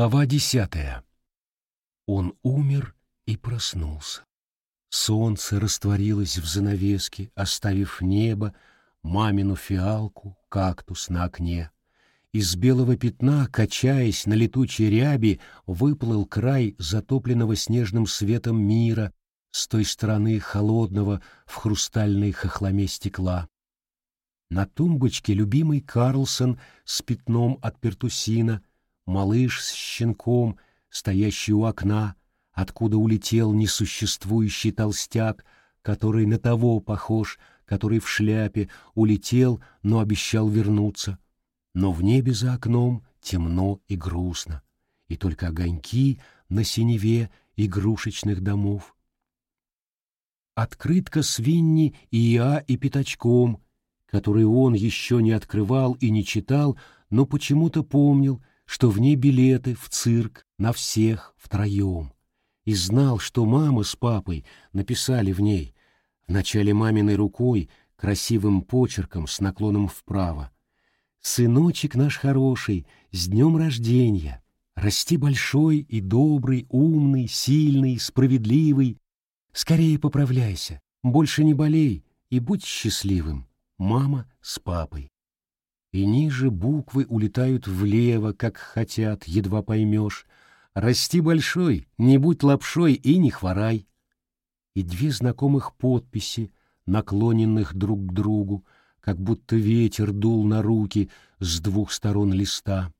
Глава десятая. Он умер и проснулся. Солнце растворилось в занавеске, оставив небо, мамину фиалку, кактус на окне. Из белого пятна, качаясь на летучей ряби, выплыл край затопленного снежным светом мира с той стороны холодного в хрустальной хохломе стекла. На тумбочке любимый Карлсон с пятном от пертусина, малыш с щенком, стоящий у окна, откуда улетел несуществующий толстяк, который на того похож, который в шляпе улетел, но обещал вернуться. Но в небе за окном темно и грустно, и только огоньки на синеве игрушечных домов. Открытка с Винни и Иа и Пятачком, который он еще не открывал и не читал, но почему-то помнил, что в ней билеты в цирк на всех втроем и знал, что мама с папой написали в ней, вначале маминой рукой, красивым почерком с наклоном вправо. «Сыночек наш хороший, с днем рождения! Расти большой и добрый, умный, сильный, справедливый. Скорее поправляйся, больше не болей и будь счастливым. Мама с папой». И ниже буквы улетают влево, как хотят, едва поймешь, Расти большой, не будь лапшой и не хворай. И две знакомых подписи, наклоненных друг к другу, как будто ветер дул на руки с двух сторон листа.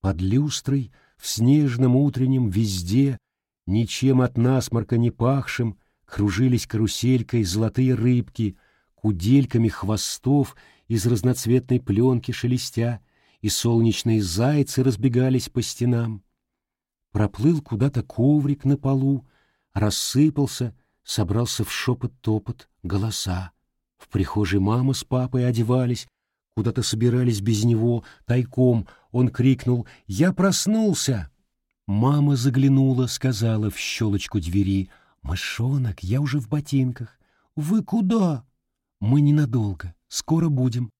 Под люстрой, в снежном утреннем везде, ничем от насморка не пахшим, кружились каруселькой золотые рыбки, кудельками хвостов из разноцветной пленки шелестя, и солнечные зайцы разбегались по стенам проплыл куда-то коврик на полу, рассыпался, собрался в шепот-топот, голоса. В прихожей мама с папой одевались, куда-то собирались без него, тайком. Он крикнул «Я проснулся!» Мама заглянула, сказала в щелочку двери «Мышонок, я уже в ботинках». «Вы куда?» «Мы ненадолго, скоро будем».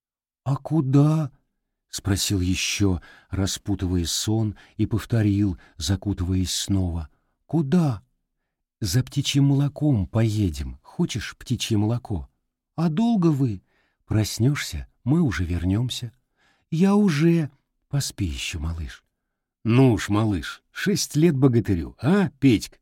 «А куда?» — спросил еще, распутывая сон, и повторил, закутываясь снова. «Куда?» «За птичьим молоком поедем. Хочешь птичье молоко?» «А долго вы?» «Проснешься, мы уже вернемся». «Я уже...» «Поспи еще, малыш». «Ну уж, малыш, шесть лет богатырю, а, Петька?»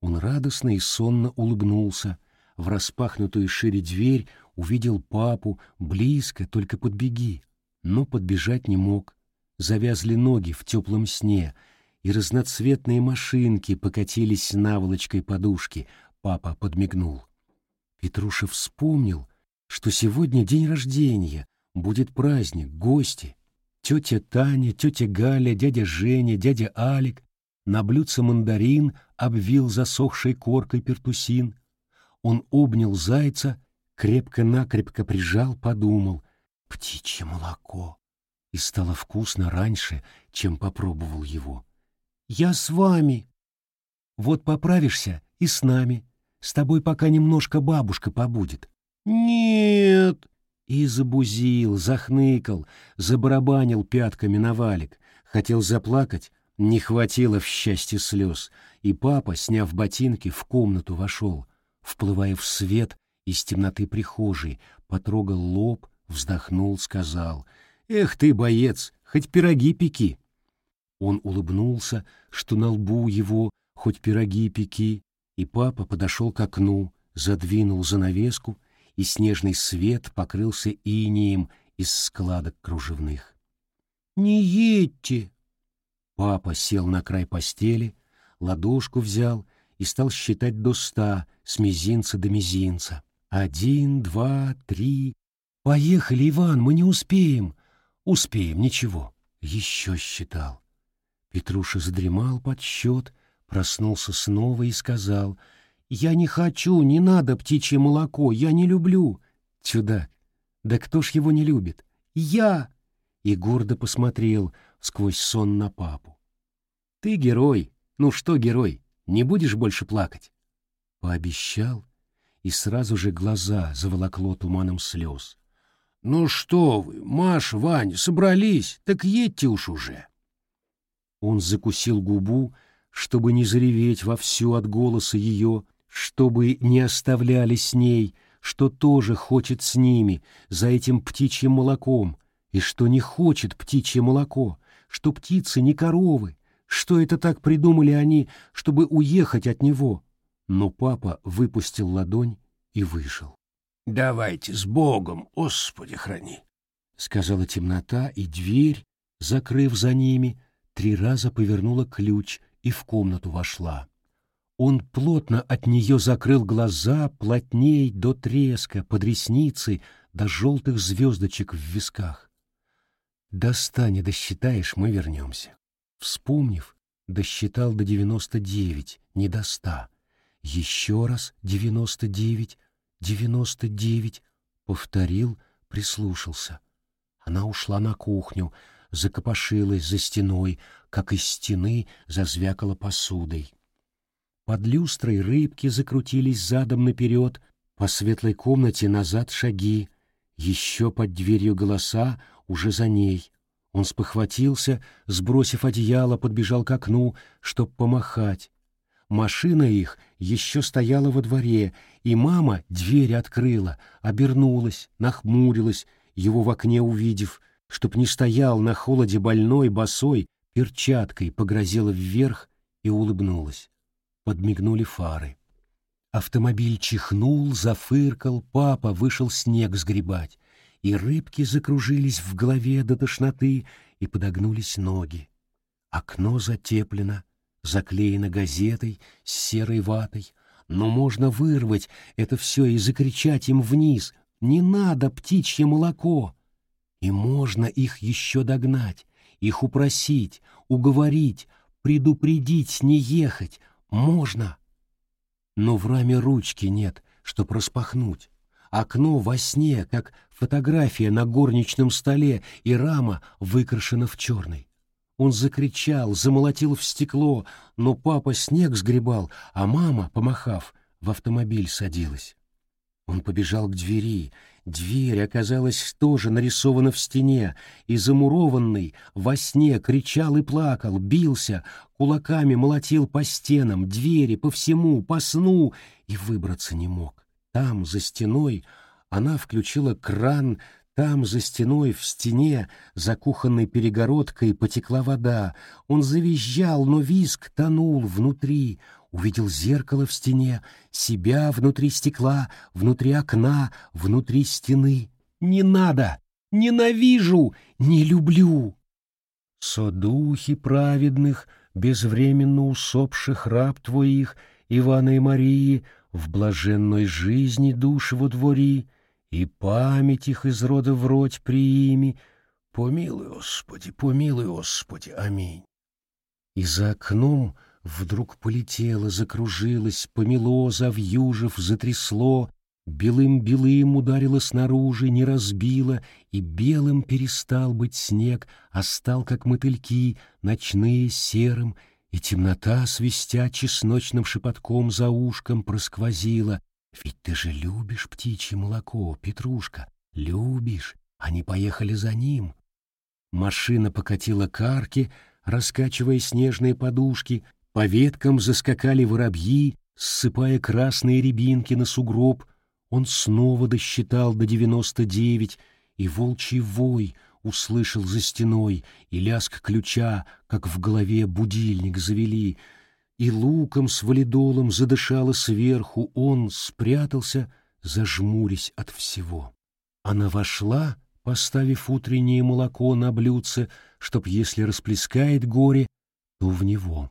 Он радостно и сонно улыбнулся. В распахнутую шире дверь увидел папу, близко, только подбеги но подбежать не мог. Завязли ноги в теплом сне, и разноцветные машинки покатились наволочкой подушки. Папа подмигнул. Петруша вспомнил, что сегодня день рождения, будет праздник, гости. Тетя Таня, тетя Галя, дядя Женя, дядя Алик. На блюдце мандарин обвил засохшей коркой пертусин. Он обнял зайца, крепко-накрепко прижал, подумал птичье молоко, и стало вкусно раньше, чем попробовал его. «Я с вами!» «Вот поправишься и с нами. С тобой пока немножко бабушка побудет». «Нет!» И забузил, захныкал, забарабанил пятками на валик. Хотел заплакать, не хватило в счастье слез, и папа, сняв ботинки, в комнату вошел, вплывая в свет из темноты прихожей, потрогал лоб, вздохнул, сказал, «Эх ты, боец, хоть пироги пеки!» Он улыбнулся, что на лбу его хоть пироги пеки, и папа подошел к окну, задвинул занавеску, и снежный свет покрылся инием из складок кружевных. «Не едьте!» Папа сел на край постели, ладошку взял и стал считать до ста с мизинца до мизинца. Один, два, три, «Поехали, Иван, мы не успеем». «Успеем, ничего». Еще считал. Петруша задремал под счет, проснулся снова и сказал, «Я не хочу, не надо птичье молоко, я не люблю». Чудак, да кто ж его не любит? Я! И гордо посмотрел сквозь сон на папу. Ты герой, ну что герой, не будешь больше плакать? Пообещал, и сразу же глаза заволокло туманом слез. «Ну что вы, Маш, Вань, собрались, так едьте уж уже». Он закусил губу, чтобы не зареветь вовсю от голоса ее, чтобы не оставляли с ней, что тоже хочет с ними, за этим птичьим молоком, и что не хочет птичье молоко, что птицы не коровы, что это так придумали они, чтобы уехать от него. Но папа выпустил ладонь и вышел. «Давайте с Богом, Господи, храни!» — сказала темнота, и дверь, закрыв за ними, три раза повернула ключ и в комнату вошла. Он плотно от нее закрыл глаза, плотней до треска, под ресницей, до желтых звездочек в висках. «До ста досчитаешь, мы вернемся». Вспомнив, досчитал до девяносто девять, не до ста. Еще раз девяносто девять, девяносто девять. Повторил, прислушался. Она ушла на кухню, закопошилась за стеной, как из стены зазвякала посудой. Под люстрой рыбки закрутились задом наперед, по светлой комнате назад шаги, еще под дверью голоса, уже за ней. Он спохватился, сбросив одеяло, подбежал к окну, чтоб помахать. Машина их еще стояла во дворе, и мама дверь открыла, обернулась, нахмурилась, его в окне увидев, чтоб не стоял на холоде больной, босой, перчаткой погрозила вверх и улыбнулась. Подмигнули фары. Автомобиль чихнул, зафыркал, папа вышел снег сгребать, и рыбки закружились в голове до тошноты, и подогнулись ноги. Окно затеплено, заклеено газетой с серой ватой, но можно вырвать это все и закричать им вниз «Не надо птичье молоко!» И можно их еще догнать, их упросить, уговорить, предупредить не ехать. Можно. Но в раме ручки нет, чтоб распахнуть. Окно во сне, как фотография на горничном столе, и рама выкрашена в черный. Он закричал, замолотил в стекло, но папа снег сгребал, а мама, помахав, в автомобиль садилась. Он побежал к двери. Дверь оказалась тоже нарисована в стене, и замурованный во сне кричал и плакал, бился, кулаками молотил по стенам, двери, по всему, по сну, и выбраться не мог. Там, за стеной, она включила кран, там, за стеной, в стене, за кухонной перегородкой, потекла вода. Он завизжал, но визг тонул внутри увидел зеркало в стене, себя внутри стекла, внутри окна, внутри стены. «Не надо! Ненавижу! Не люблю!» Содухи праведных, безвременно усопших раб твоих, Ивана и Марии, в блаженной жизни душ во двори, и память их из рода в роть приими. Помилуй, Господи, помилуй, Господи, аминь. И за окном — Вдруг полетело, закружилось, помело, завьюжив, затрясло, белым-белым ударило снаружи, не разбило, и белым перестал быть снег, а стал, как мотыльки, ночные серым, и темнота, свистя чесночным шепотком за ушком, просквозила. «Ведь ты же любишь птичье молоко, Петрушка, любишь!» Они поехали за ним. Машина покатила к арке, раскачивая снежные подушки, по веткам заскакали воробьи, ссыпая красные рябинки на сугроб. Он снова досчитал до девяносто девять, и волчий вой услышал за стеной, и лязг ключа, как в голове будильник завели, и луком с валидолом задышало сверху, он спрятался, зажмурясь от всего. Она вошла, поставив утреннее молоко на блюдце, чтоб, если расплескает горе, то в него.